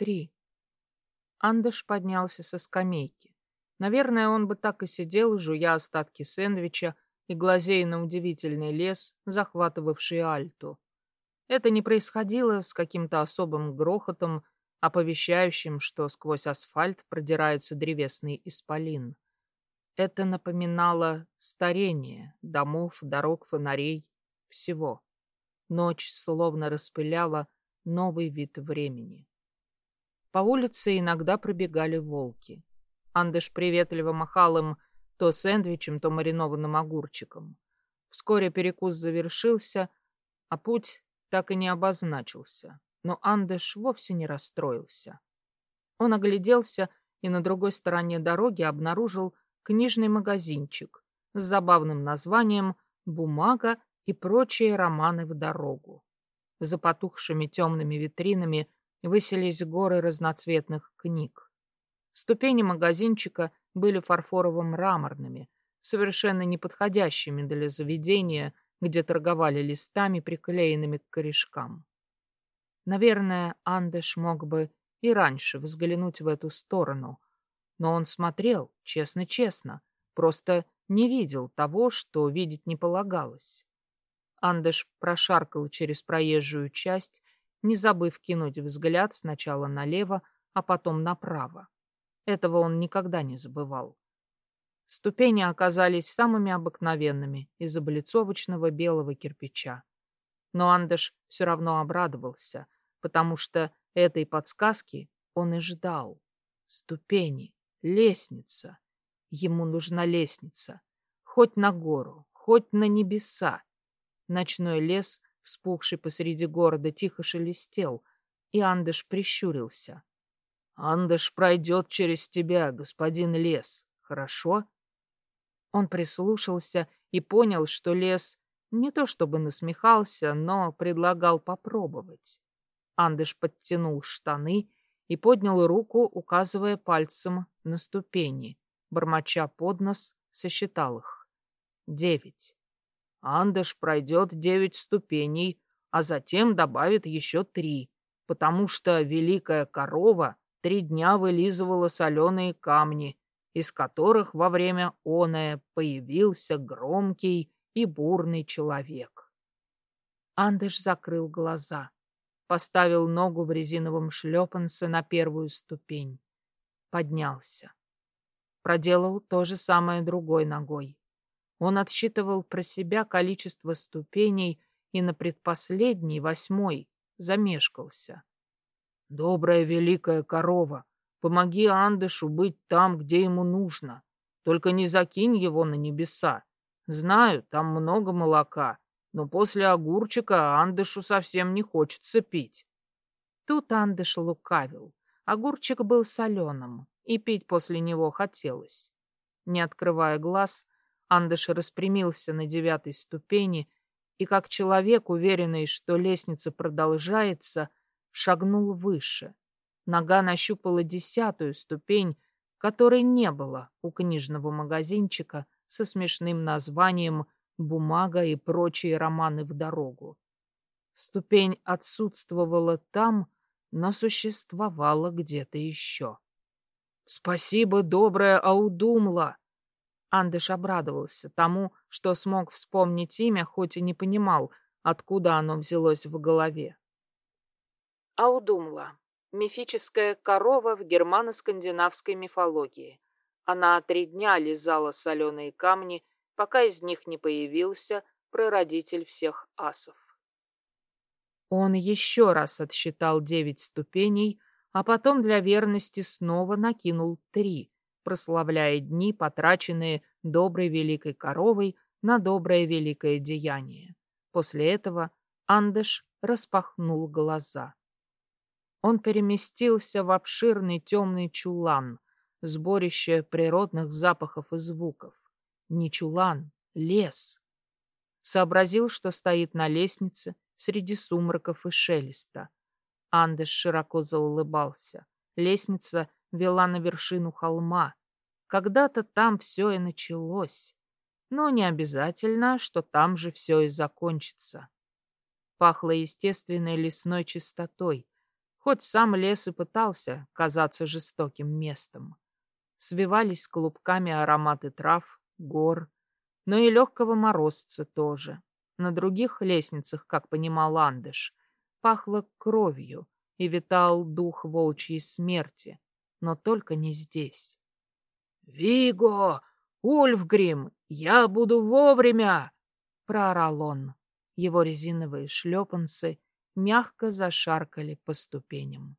три. Андыш поднялся со скамейки. Наверное, он бы так и сидел, жуя остатки сэндвича и глазея на удивительный лес, захватывавший Альту. Это не происходило с каким-то особым грохотом, оповещающим, что сквозь асфальт продирается древесный исполин. Это напоминало старение домов, дорог, фонарей, всего. Ночь словно распыляла новый вид времени. По улице иногда пробегали волки. Андыш приветливо махал им то сэндвичем, то маринованным огурчиком. Вскоре перекус завершился, а путь так и не обозначился. Но Андыш вовсе не расстроился. Он огляделся и на другой стороне дороги обнаружил книжный магазинчик с забавным названием «Бумага и прочие романы в дорогу». За потухшими темными витринами высились горы разноцветных книг. Ступени магазинчика были фарфорово-мраморными, совершенно неподходящими для заведения, где торговали листами, приклеенными к корешкам. Наверное, Андеш мог бы и раньше взглянуть в эту сторону, но он смотрел, честно-честно, просто не видел того, что видеть не полагалось. Андеш прошаркал через проезжую часть, не забыв кинуть взгляд сначала налево, а потом направо. Этого он никогда не забывал. Ступени оказались самыми обыкновенными из облицовочного белого кирпича. Но Андеш все равно обрадовался, потому что этой подсказки он и ждал. Ступени, лестница. Ему нужна лестница. Хоть на гору, хоть на небеса. Ночной лес, вспухший посреди города, тихо шелестел, и Андыш прищурился. «Андыш пройдет через тебя, господин лес, хорошо?» Он прислушался и понял, что лес не то чтобы насмехался, но предлагал попробовать. Андыш подтянул штаны и поднял руку, указывая пальцем на ступени. Бормоча под нос, сосчитал их. Девять. Андыш пройдет девять ступеней, а затем добавит еще три, потому что великая корова три дня вылизывала соленые камни, из которых во время оное появился громкий и бурный человек. Андыш закрыл глаза, поставил ногу в резиновом шлепанце на первую ступень, поднялся. Проделал то же самое другой ногой. Он отсчитывал про себя количество ступеней и на предпоследней, восьмой, замешкался. «Добрая великая корова, помоги Андышу быть там, где ему нужно. Только не закинь его на небеса. Знаю, там много молока, но после огурчика Андышу совсем не хочется пить». Тут Андыш лукавил. Огурчик был соленым, и пить после него хотелось. Не открывая глаз, Андыш распрямился на девятой ступени и, как человек, уверенный, что лестница продолжается, шагнул выше. Нога нащупала десятую ступень, которой не было у книжного магазинчика со смешным названием «Бумага и прочие романы в дорогу». Ступень отсутствовала там, но существовала где-то еще. «Спасибо, добрая Аудумла!» Андыш обрадовался тому, что смог вспомнить имя, хоть и не понимал, откуда оно взялось в голове. Аудумла. Мифическая корова в германо-скандинавской мифологии. Она три дня лизала соленые камни, пока из них не появился прародитель всех асов. Он еще раз отсчитал девять ступеней, а потом для верности снова накинул три, прославляя дни, потраченные доброй великой коровой на доброе великое деяние. После этого Андыш распахнул глаза. Он переместился в обширный темный чулан, сборище природных запахов и звуков. Не чулан, лес. Сообразил, что стоит на лестнице среди сумраков и шелеста. Андыш широко заулыбался. Лестница вела на вершину холма. Когда-то там все и началось. Но не обязательно, что там же все и закончится. Пахло естественной лесной чистотой, хоть сам лес и пытался казаться жестоким местом. Свивались клубками ароматы трав, гор, но и легкого морозца тоже. На других лестницах, как понимал Андыш, пахло кровью и витал дух волчьей смерти, но только не здесь. «Виго! Ульфгрим! Я буду вовремя!» — проорал он. Его резиновые шлепанцы мягко зашаркали по ступеням.